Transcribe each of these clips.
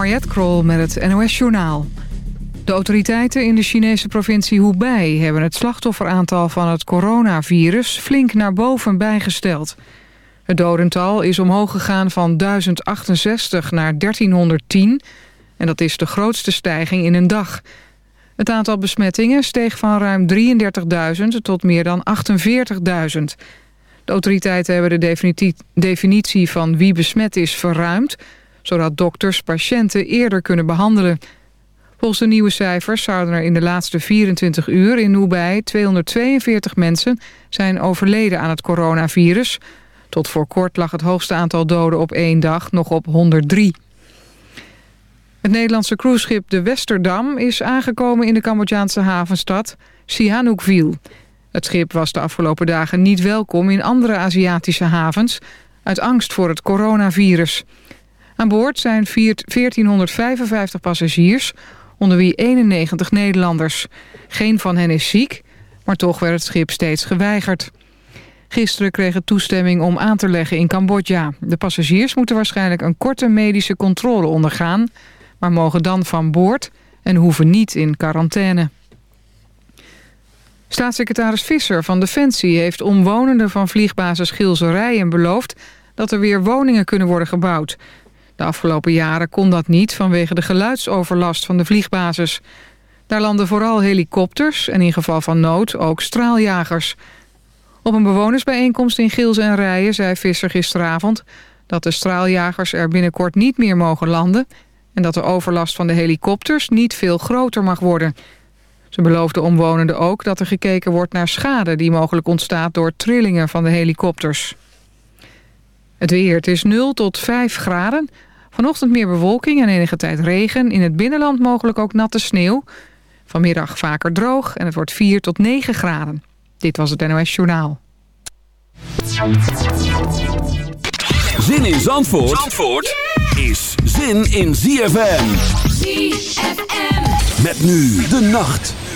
Mariette Krol met het NOS Journaal. De autoriteiten in de Chinese provincie Hubei... hebben het slachtofferaantal van het coronavirus flink naar boven bijgesteld. Het dodental is omhoog gegaan van 1068 naar 1310... en dat is de grootste stijging in een dag. Het aantal besmettingen steeg van ruim 33.000 tot meer dan 48.000... De autoriteiten hebben de definitie van wie besmet is verruimd... zodat dokters patiënten eerder kunnen behandelen. Volgens de nieuwe cijfers zouden er in de laatste 24 uur in Hubei... 242 mensen zijn overleden aan het coronavirus. Tot voor kort lag het hoogste aantal doden op één dag nog op 103. Het Nederlandse cruiseschip de Westerdam is aangekomen in de Cambodjaanse havenstad Sihanoukville... Het schip was de afgelopen dagen niet welkom in andere Aziatische havens... uit angst voor het coronavirus. Aan boord zijn 1455 passagiers, onder wie 91 Nederlanders. Geen van hen is ziek, maar toch werd het schip steeds geweigerd. Gisteren kreeg het toestemming om aan te leggen in Cambodja. De passagiers moeten waarschijnlijk een korte medische controle ondergaan... maar mogen dan van boord en hoeven niet in quarantaine. Staatssecretaris Visser van Defensie heeft omwonenden van vliegbasis Gilserijen beloofd dat er weer woningen kunnen worden gebouwd. De afgelopen jaren kon dat niet vanwege de geluidsoverlast van de vliegbasis. Daar landen vooral helikopters en in geval van nood ook straaljagers. Op een bewonersbijeenkomst in Gils en Rijen zei Visser gisteravond... dat de straaljagers er binnenkort niet meer mogen landen... en dat de overlast van de helikopters niet veel groter mag worden... Ze beloofde omwonenden ook dat er gekeken wordt naar schade... die mogelijk ontstaat door trillingen van de helikopters. Het weer, het is 0 tot 5 graden. Vanochtend meer bewolking en enige tijd regen. In het binnenland mogelijk ook natte sneeuw. Vanmiddag vaker droog en het wordt 4 tot 9 graden. Dit was het NOS Journaal. Zin in Zandvoort, Zandvoort is zin in ZFM. ZFM. Met nu de nacht.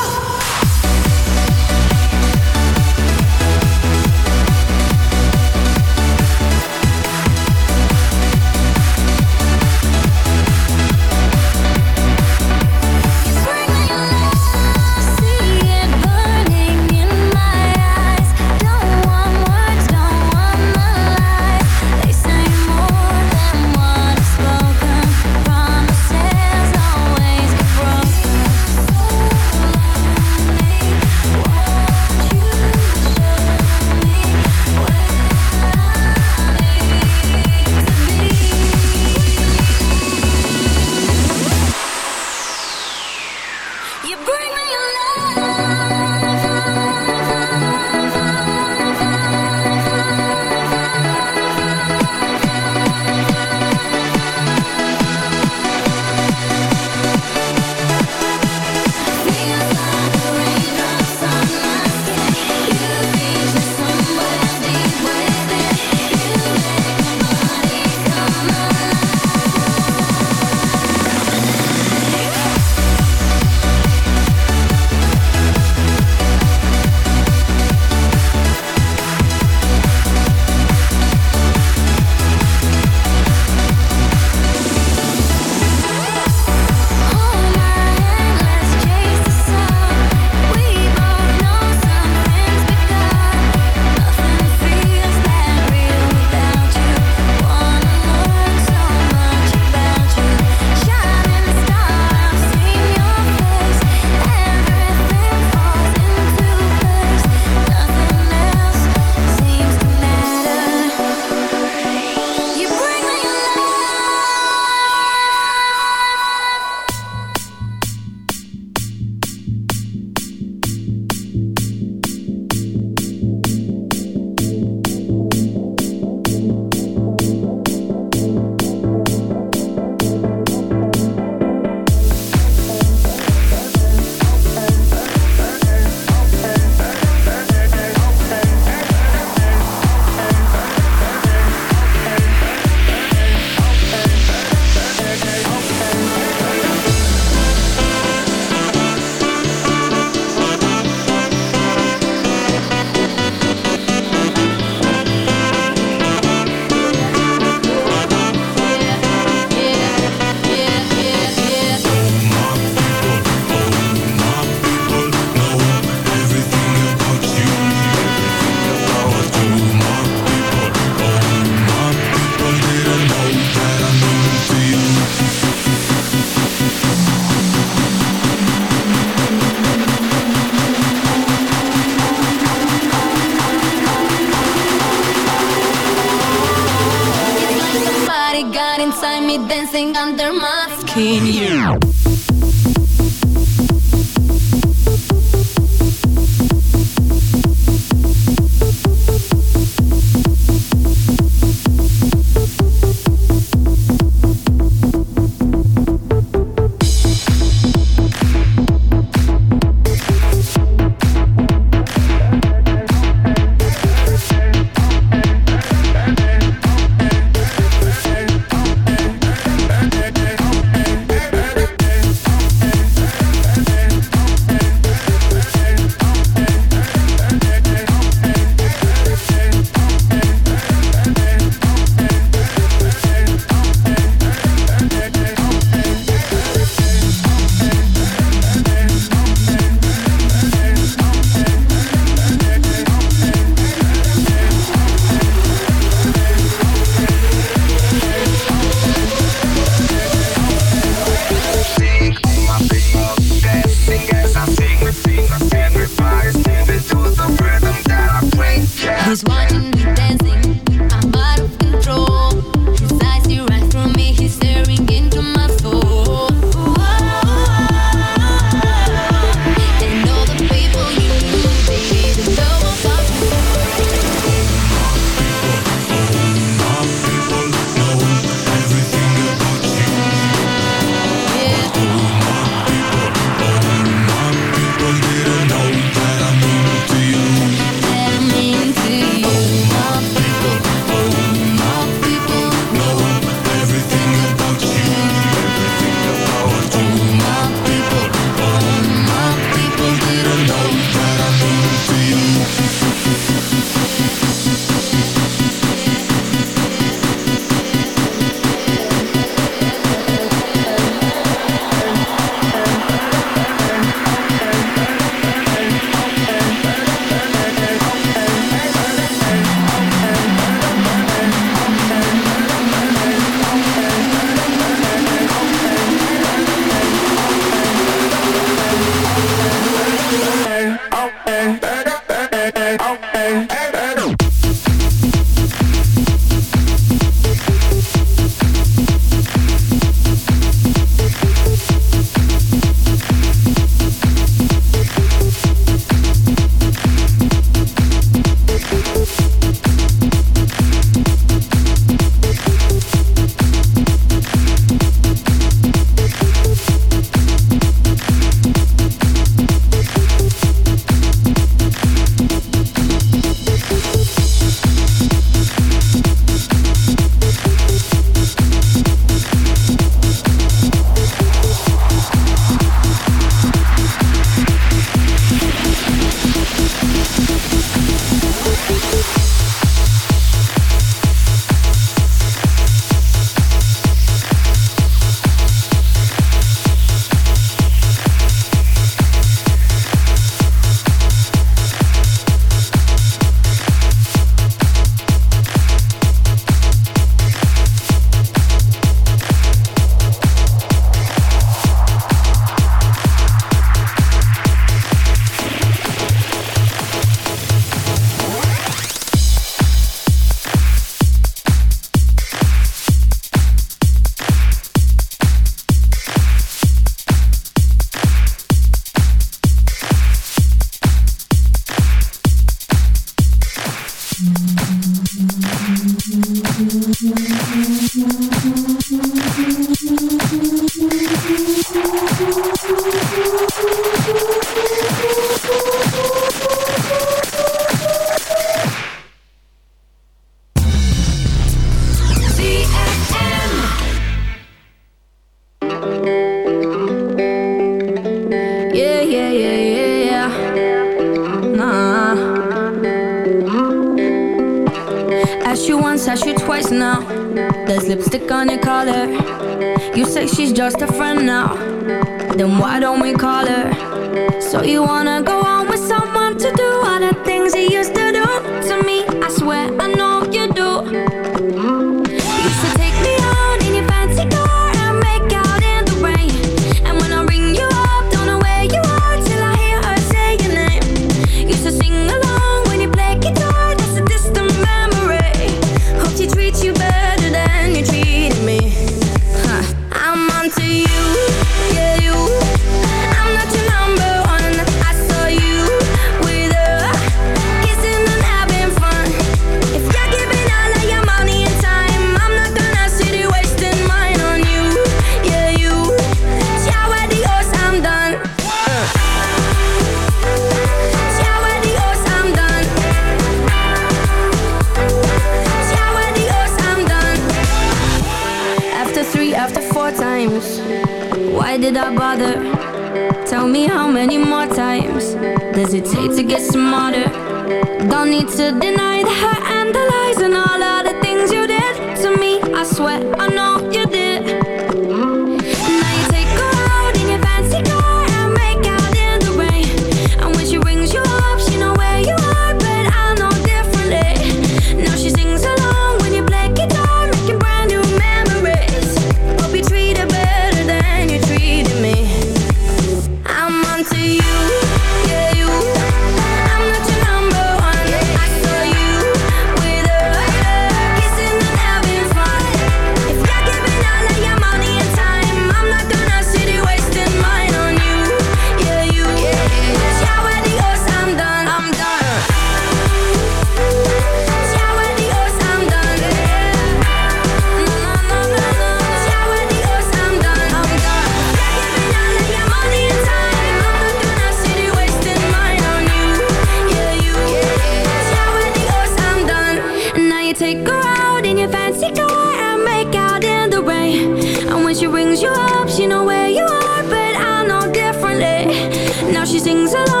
She know where you are, but I know differently. Now she sings along.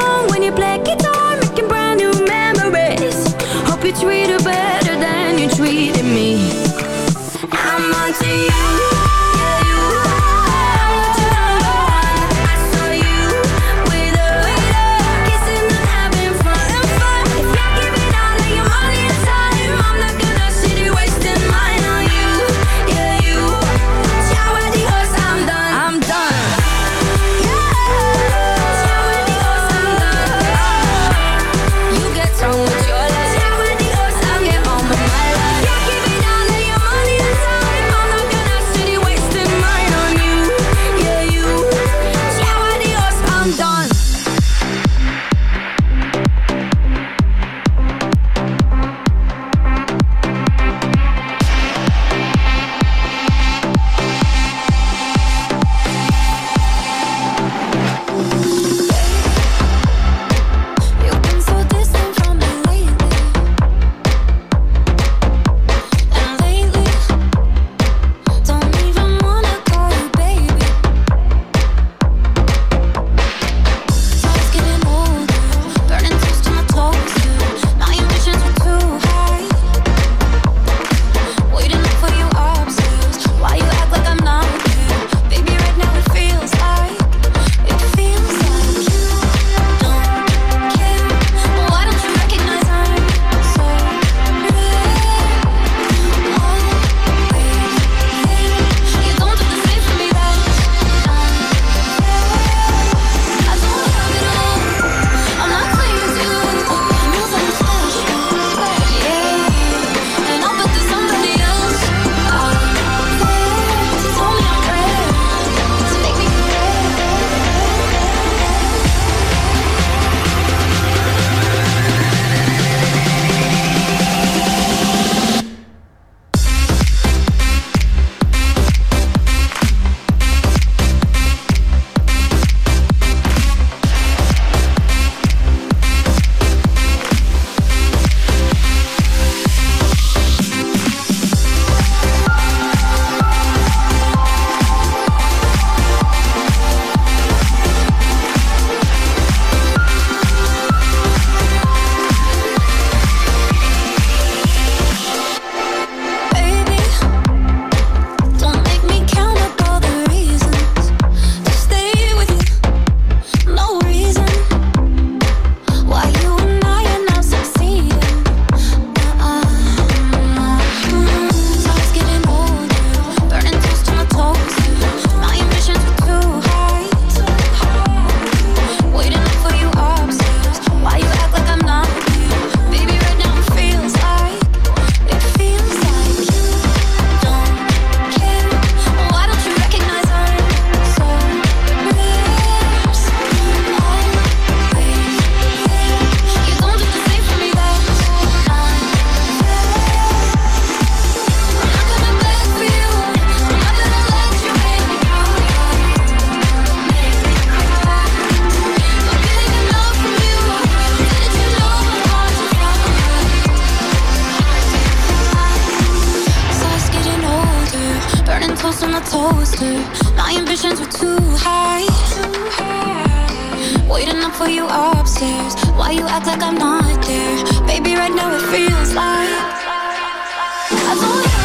Toast on the toaster. My ambitions were too high. Waiting up for you upstairs. Why you act like I'm not there? Baby, right now it feels like I don't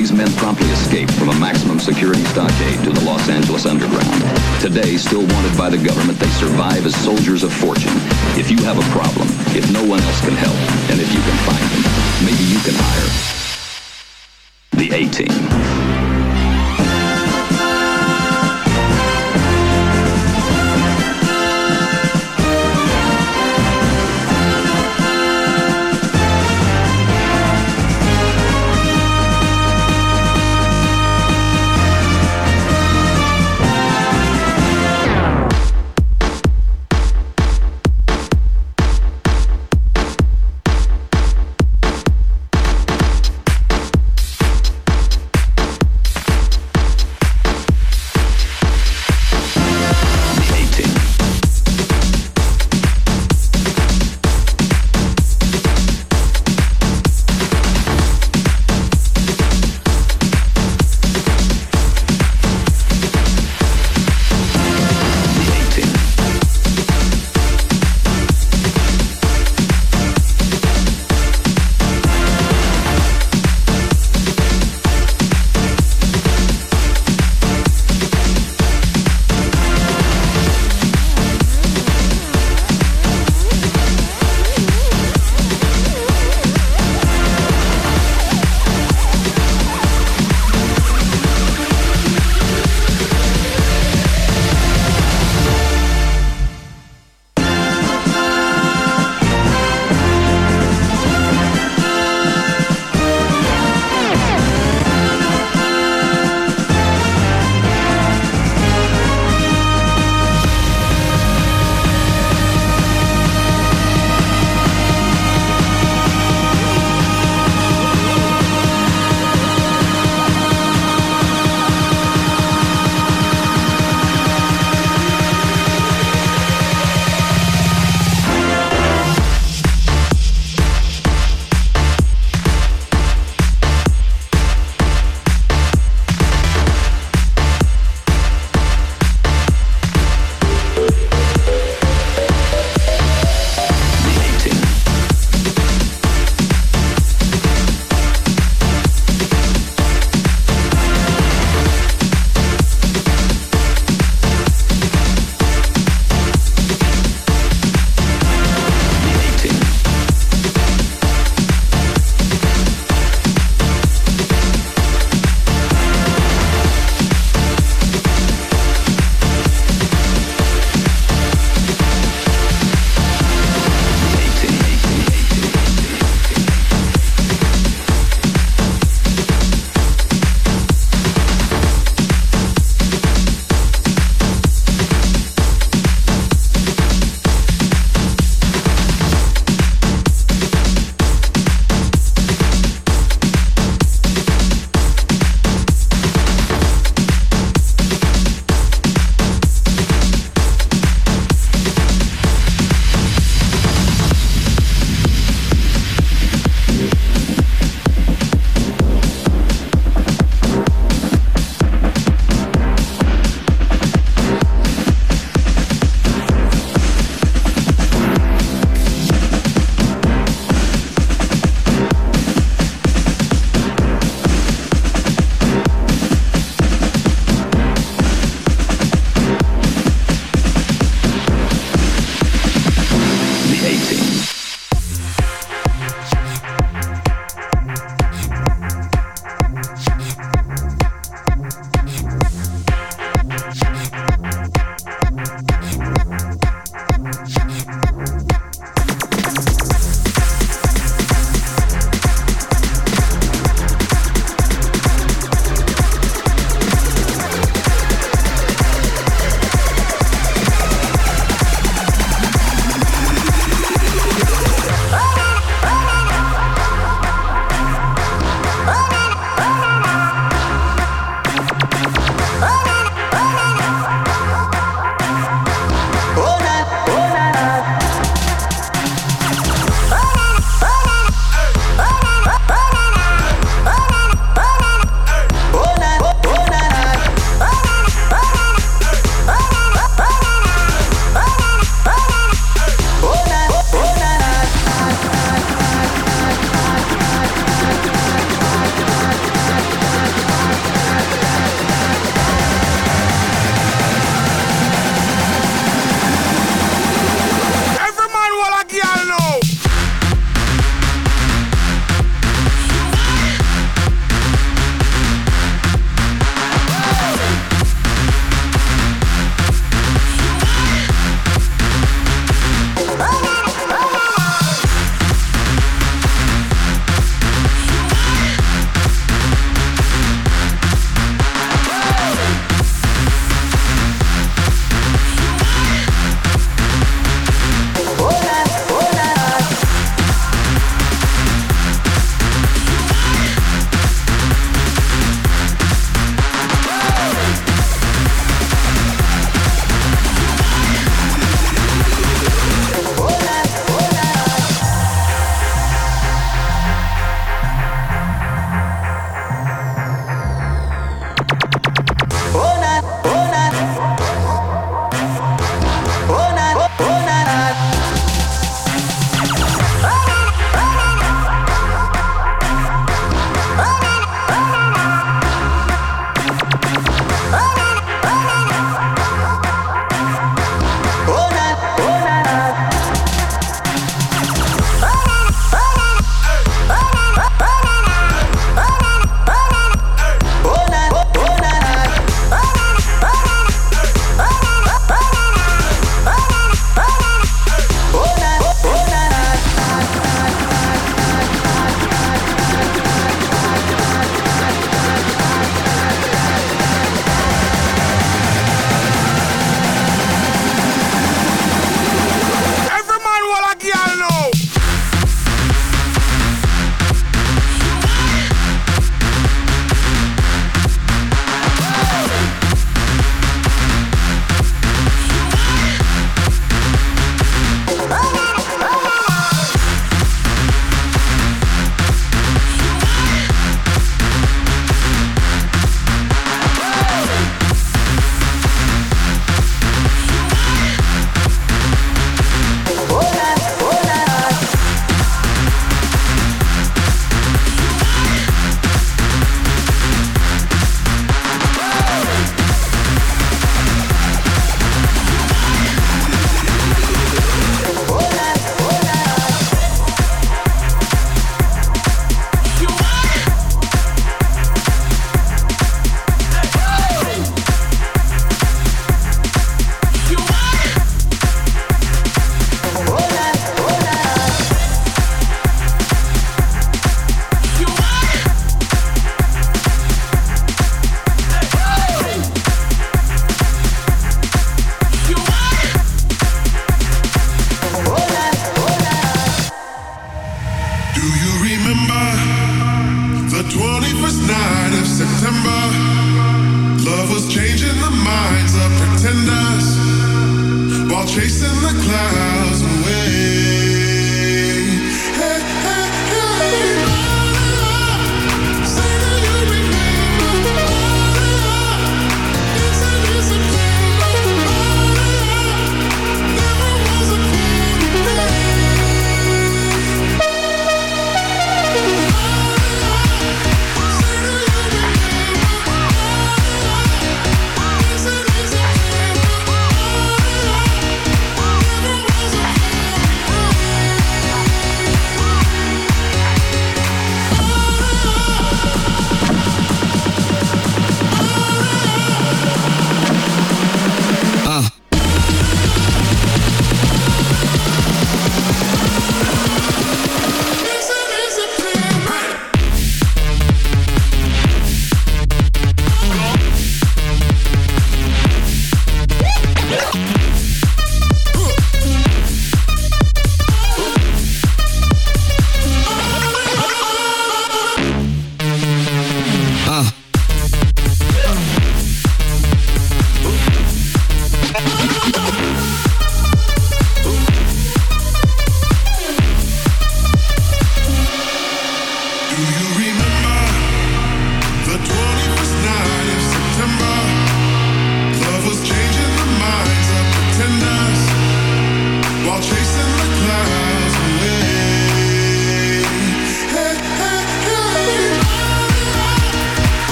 These men promptly escaped from a maximum security stockade to the Los Angeles Underground. Today, still wanted by the government, they survive as soldiers of fortune. If you have a problem, if no one else can help, and if you can find them, maybe you can hire the A-Team.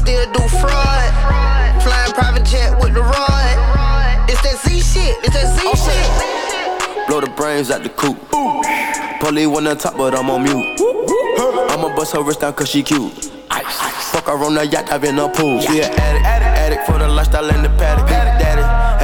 Looking like I still do fraud. Flying private jet with the rod. It's that Z shit. It's that Z shit. Blow the brains out the coop. Polly one on top, but I'm on mute. I'ma bust her wrist down cause she cute. Fuck her on the yacht, I've in a pool. She an addict, addict for the lifestyle and the paddock.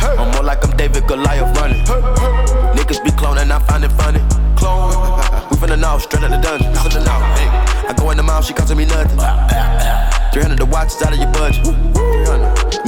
I'm more like I'm David Goliath running. Niggas be cloning, I find it funny. Clone, we finna know, straight out the dungeon. Know, hey. I go in the mouth, she costing me nothing. 300 the watch is out of your budget.